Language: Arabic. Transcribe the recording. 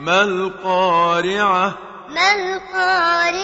ما القارعة؟ ما القارعة؟